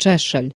czeczel